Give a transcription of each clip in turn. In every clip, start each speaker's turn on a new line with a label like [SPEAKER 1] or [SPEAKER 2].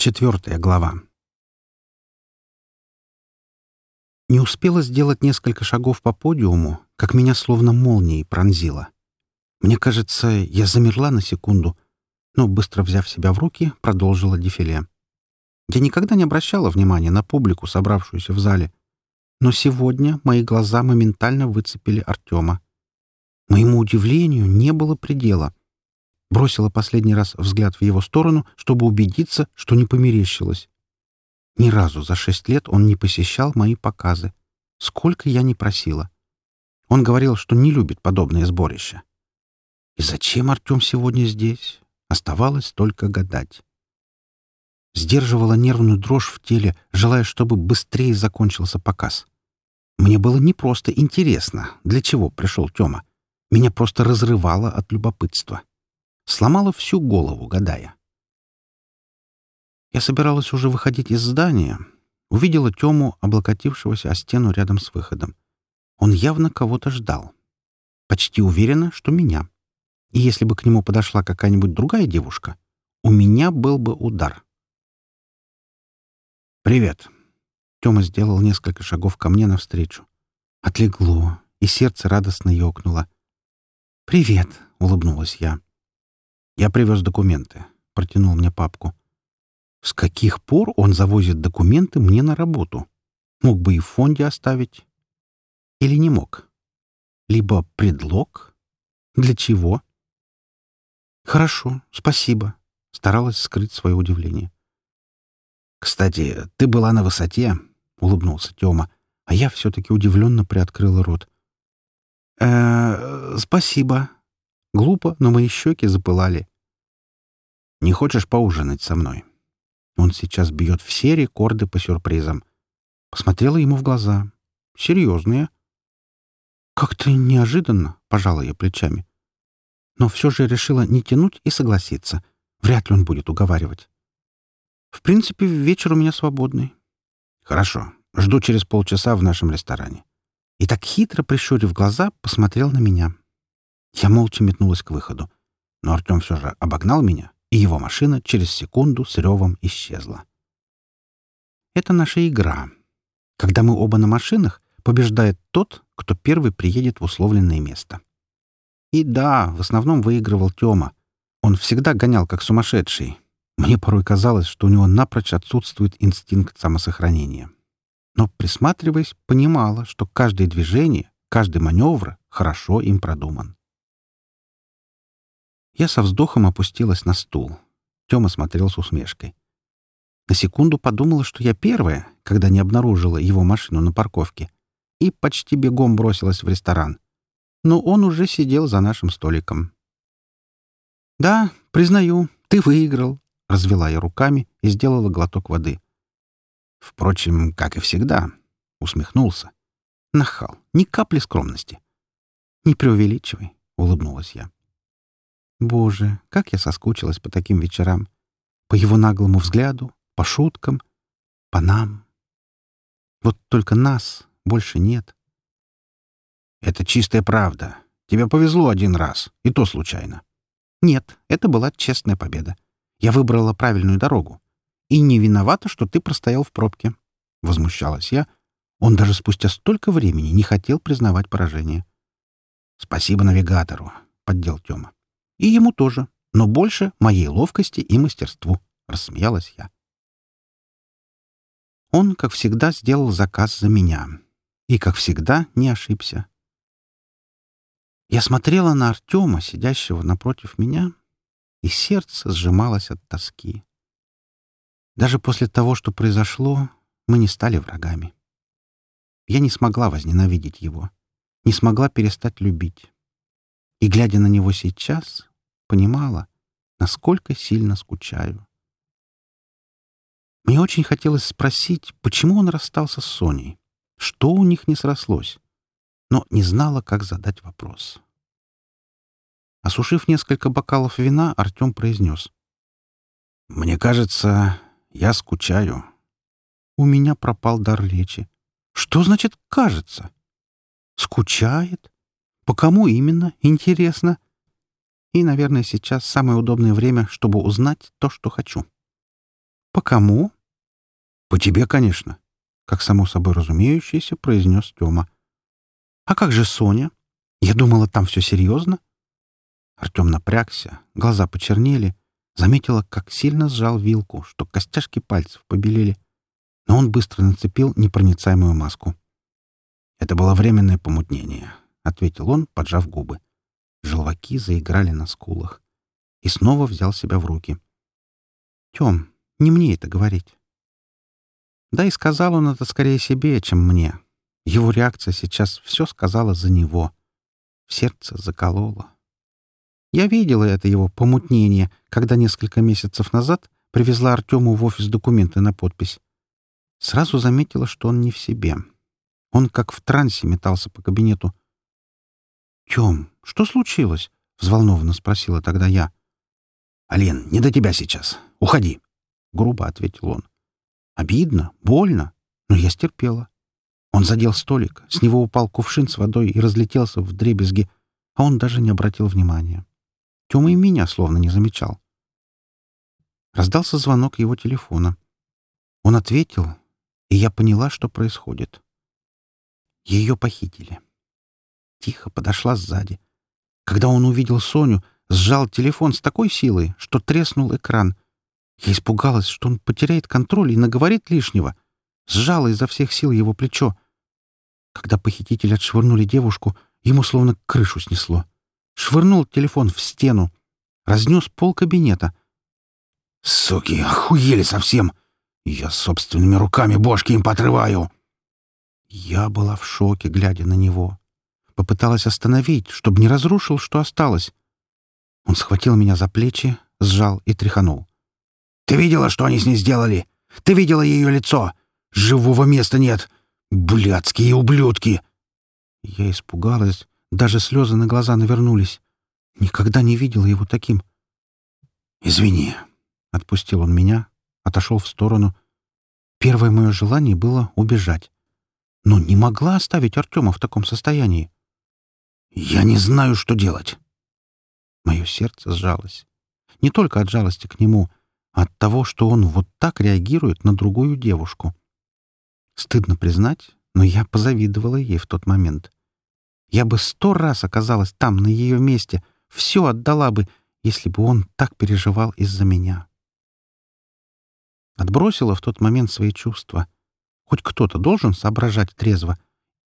[SPEAKER 1] Четвертая глава. Не успела сделать несколько шагов по подиуму, как меня словно молнией пронзило. Мне кажется, я замерла на секунду, но, быстро взяв себя в руки, продолжила дефиле. Я никогда не обращала внимания на публику, собравшуюся в зале, но сегодня мои глаза моментально выцепили Артема. Моему удивлению не было предела бросила последний раз взгляд в его сторону, чтобы убедиться, что не померещилась. Ни разу за шесть лет он не посещал мои показы. Сколько я не просила. Он говорил, что не любит подобное сборище. И зачем Артем сегодня здесь? Оставалось только гадать. Сдерживала нервную дрожь в теле, желая, чтобы быстрее закончился показ. Мне было не просто интересно, для чего пришел Тёма. Меня просто разрывало от любопытства сломала всю голову, гадая. Я собиралась уже выходить из здания, увидела Тему, облокотившегося о стену рядом с выходом. Он явно кого-то ждал. Почти уверена, что меня. И если бы к нему подошла какая-нибудь другая девушка, у меня был бы удар. «Привет!» Тёма сделал несколько шагов ко мне навстречу. Отлегло, и сердце радостно ёкнуло. «Привет!» — улыбнулась я. «Я привез документы», — протянул мне папку. «С каких пор он завозит документы мне на работу? Мог бы и в фонде оставить. Или не мог? Либо предлог? Для чего?» «Хорошо, спасибо», — старалась скрыть свое удивление. «Кстати, ты была на высоте», — улыбнулся Тёма, а я все-таки удивленно приоткрыла рот. «Э, спасибо», Глупо, но мои щеки запылали. «Не хочешь поужинать со мной?» Он сейчас бьет все рекорды по сюрпризам. Посмотрела ему в глаза. Серьезные. Как-то неожиданно, пожала я плечами. Но все же решила не тянуть и согласиться. Вряд ли он будет уговаривать. В принципе, вечер у меня свободный. Хорошо. Жду через полчаса в нашем ресторане. И так хитро, прищурив глаза, посмотрел на меня. Я молча метнулась к выходу. Но Артем все же обогнал меня, и его машина через секунду с ревом исчезла. Это наша игра. Когда мы оба на машинах, побеждает тот, кто первый приедет в условленное место. И да, в основном выигрывал Тёма. Он всегда гонял как сумасшедший. Мне порой казалось, что у него напрочь отсутствует инстинкт самосохранения. Но, присматриваясь, понимала, что каждое движение, каждый маневр хорошо им продуман. Я со вздохом опустилась на стул. Тёма смотрел с усмешкой. На секунду подумала, что я первая, когда не обнаружила его машину на парковке, и почти бегом бросилась в ресторан. Но он уже сидел за нашим столиком. «Да, признаю, ты выиграл», — развела я руками и сделала глоток воды. Впрочем, как и всегда, усмехнулся. Нахал, ни капли скромности. «Не преувеличивай», — улыбнулась я. Боже, как я соскучилась по таким вечерам. По его наглому взгляду, по шуткам, по нам. Вот только нас больше нет. Это чистая правда. Тебе повезло один раз, и то случайно. Нет, это была честная победа. Я выбрала правильную дорогу. И не виновата, что ты простоял в пробке. Возмущалась я. Он даже спустя столько времени не хотел признавать поражение. «Спасибо навигатору», — поддел Тёма. И ему тоже, но больше моей ловкости и мастерству, — рассмеялась я. Он, как всегда, сделал заказ за меня. И, как всегда, не ошибся. Я смотрела на Артема, сидящего напротив меня, и сердце сжималось от тоски. Даже после того, что произошло, мы не стали врагами. Я не смогла возненавидеть его, не смогла перестать любить. И, глядя на него сейчас, понимала, насколько сильно скучаю. Мне очень хотелось спросить, почему он расстался с Соней, что у них не срослось, но не знала, как задать вопрос. Осушив несколько бокалов вина, Артем произнес. «Мне кажется, я скучаю». У меня пропал дар речи. «Что значит «кажется»?» «Скучает? По кому именно, интересно?» И, наверное, сейчас самое удобное время, чтобы узнать то, что хочу. «По кому?» «По тебе, конечно», — как само собой разумеющееся произнес Тёма. «А как же Соня? Я думала, там все серьезно». Артем напрягся, глаза почернели, заметила, как сильно сжал вилку, что костяшки пальцев побелели, но он быстро нацепил непроницаемую маску. «Это было временное помутнение», — ответил он, поджав губы. Желваки заиграли на скулах. И снова взял себя в руки. «Тем, не мне это говорить». Да и сказал он это скорее себе, чем мне. Его реакция сейчас все сказала за него. В сердце закололо. Я видела это его помутнение, когда несколько месяцев назад привезла Артему в офис документы на подпись. Сразу заметила, что он не в себе. Он как в трансе метался по кабинету. «Тем, что случилось?» — взволнованно спросила тогда я. «Ален, не до тебя сейчас. Уходи!» — грубо ответил он. Обидно, больно, но я стерпела. Он задел столик, с него упал кувшин с водой и разлетелся в дребезги, а он даже не обратил внимания. Тёма и меня словно не замечал. Раздался звонок его телефона. Он ответил, и я поняла, что происходит. Ее похитили. Тихо подошла сзади. Когда он увидел Соню, сжал телефон с такой силой, что треснул экран. Я испугалась, что он потеряет контроль и наговорит лишнего. Сжала изо всех сил его плечо. Когда похитители отшвырнули девушку, ему словно крышу снесло. Швырнул телефон в стену. Разнес пол кабинета. «Суки, охуели совсем! Я собственными руками бошки им потрываю!» Я была в шоке, глядя на него. Попыталась остановить, чтобы не разрушил, что осталось. Он схватил меня за плечи, сжал и тряханул. «Ты видела, что они с ней сделали? Ты видела ее лицо? Живого места нет! Блядские ублюдки!» Я испугалась, даже слезы на глаза навернулись. Никогда не видела его таким. «Извини», — отпустил он меня, отошел в сторону. Первое мое желание было убежать но не могла оставить Артема в таком состоянии. «Я не знаю, что делать». Мое сердце сжалось. Не только от жалости к нему, а от того, что он вот так реагирует на другую девушку. Стыдно признать, но я позавидовала ей в тот момент. Я бы сто раз оказалась там, на ее месте, все отдала бы, если бы он так переживал из-за меня. Отбросила в тот момент свои чувства — Хоть кто-то должен соображать трезво,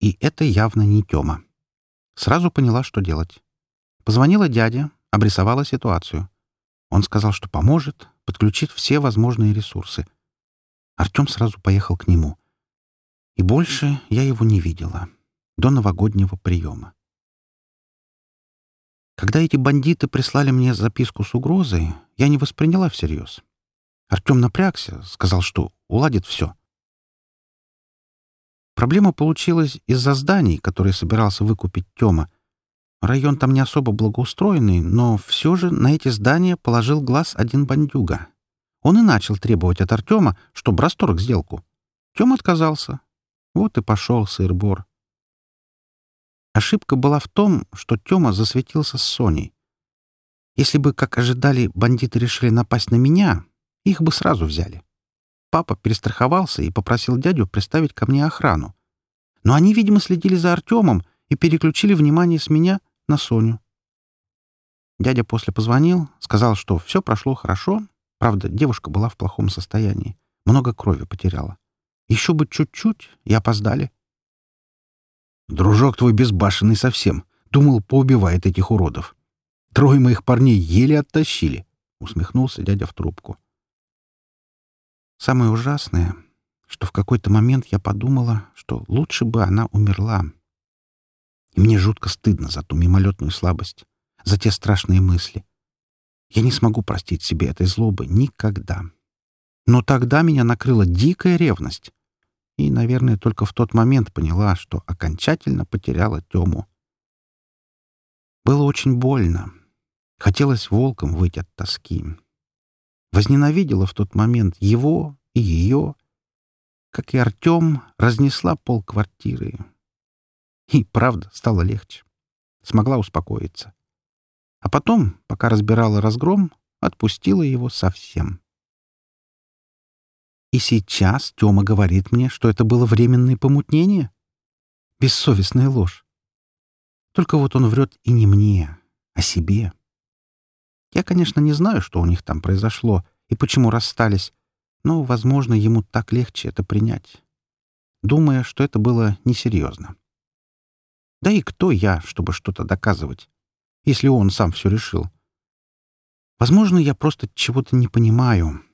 [SPEAKER 1] и это явно не Тёма. Сразу поняла, что делать. Позвонила дяде, обрисовала ситуацию. Он сказал, что поможет, подключит все возможные ресурсы. Артём сразу поехал к нему. И больше я его не видела. До новогоднего приема. Когда эти бандиты прислали мне записку с угрозой, я не восприняла всерьез. Артём напрягся, сказал, что уладит все. Проблема получилась из-за зданий, которые собирался выкупить Тёма. Район там не особо благоустроенный, но все же на эти здания положил глаз один бандюга. Он и начал требовать от Артема, чтобы расторг сделку. Тём отказался. Вот и пошел сыр-бор. Ошибка была в том, что Тёма засветился с Соней. Если бы, как ожидали, бандиты решили напасть на меня, их бы сразу взяли. Папа перестраховался и попросил дядю приставить ко мне охрану. Но они, видимо, следили за Артемом и переключили внимание с меня на Соню. Дядя после позвонил, сказал, что все прошло хорошо. Правда, девушка была в плохом состоянии. Много крови потеряла. Еще бы чуть-чуть, и опоздали. Дружок твой безбашенный совсем. Думал, поубивает этих уродов. Трое моих парней еле оттащили. Усмехнулся дядя в трубку. Самое ужасное, что в какой-то момент я подумала, что лучше бы она умерла. И мне жутко стыдно за ту мимолетную слабость, за те страшные мысли. Я не смогу простить себе этой злобы никогда. Но тогда меня накрыла дикая ревность. И, наверное, только в тот момент поняла, что окончательно потеряла Тему. Было очень больно. Хотелось волком выйти от тоски. Возненавидела в тот момент его и ее, как и Артем, разнесла пол квартиры. И правда стало легче. Смогла успокоиться. А потом, пока разбирала разгром, отпустила его совсем. И сейчас Тёма говорит мне, что это было временное помутнение? Бессовестная ложь. Только вот он врет и не мне, а себе. Я, конечно, не знаю, что у них там произошло и почему расстались, но, возможно, ему так легче это принять, думая, что это было несерьезно. Да и кто я, чтобы что-то доказывать, если он сам все решил? Возможно, я просто чего-то не понимаю.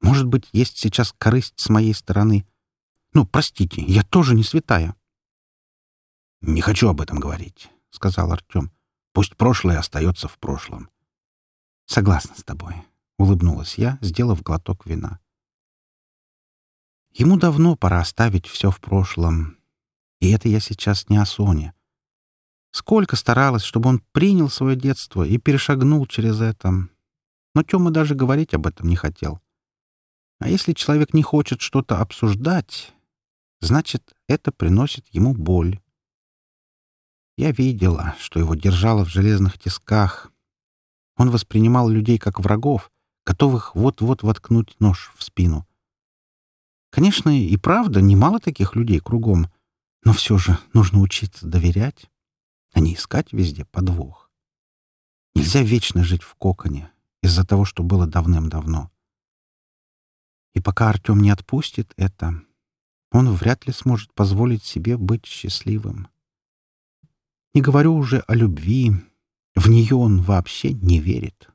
[SPEAKER 1] Может быть, есть сейчас корысть с моей стороны. Ну, простите, я тоже не святая. — Не хочу об этом говорить, — сказал Артем. — Пусть прошлое остается в прошлом. — Согласна с тобой, — улыбнулась я, сделав глоток вина. Ему давно пора оставить все в прошлом. И это я сейчас не о Соне. Сколько старалась, чтобы он принял свое детство и перешагнул через это. Но Тёма даже говорить об этом не хотел. А если человек не хочет что-то обсуждать, значит, это приносит ему боль. Я видела, что его держало в железных тисках. Он воспринимал людей как врагов, готовых вот-вот воткнуть нож в спину. Конечно, и правда, немало таких людей кругом, но все же нужно учиться доверять, а не искать везде подвох. Нельзя вечно жить в коконе из-за того, что было давным-давно. И пока Артем не отпустит это, он вряд ли сможет позволить себе быть счастливым. Не говорю уже о любви. В нее он вообще не верит.